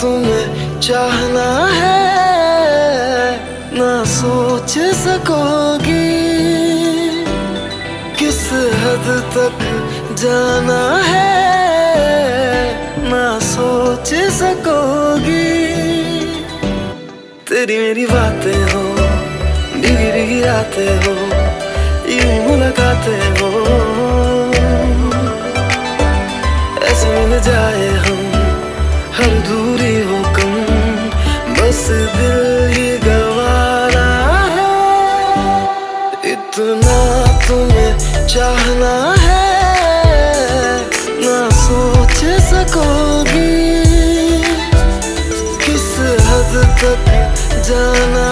तुम्हें चाहना है, ना सोच सकोगी। किस हद तक जाना है, ना सोच सकोगी। तेरी मेरी बातें हो भीगी रातें हो, यूँ मुलाकातें हो। ऐसे मिल जाए हम हर दूरी हो कम, बस दिल ही गवारा है। इतना तुम्हें चाहना है, ना सोच सकोगी। किस हद तक जाना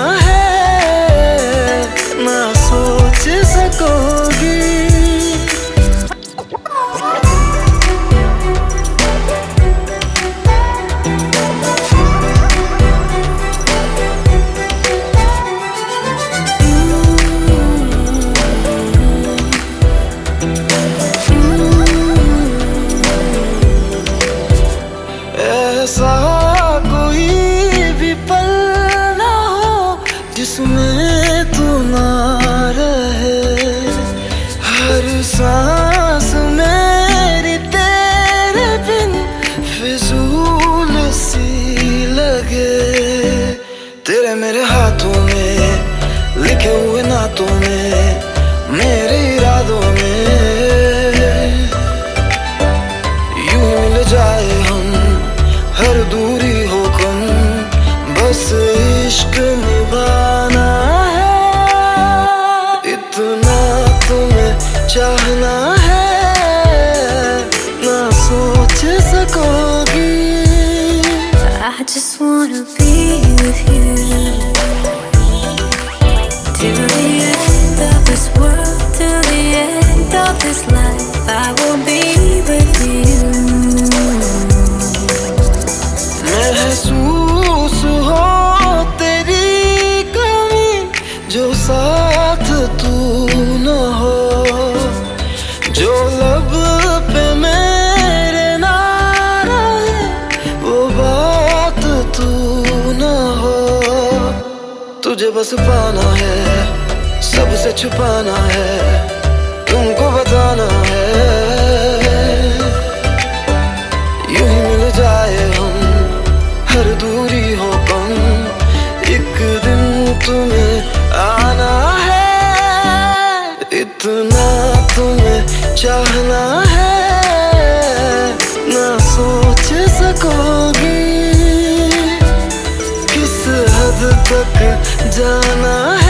मेरे हाथों में, लिखे हुए नातों में, मेरे इरादों में। यूँ मिल जाए हम, हर दूरी हो कम बस इश्क निभाना है। इतना तुम्हें चाहना I just wanna be with you till the end of this world, till the end of this life. I will be तुझे बस पाना है, सबसे छुपाना है, तुमको बताना है। यूँ ही मिल जाए हम, हर दूरी हो कम, एक दिन तुम्हें आना है। इतना तुम्हें चाहना है, ना सोच सकोगी। हद तक जाना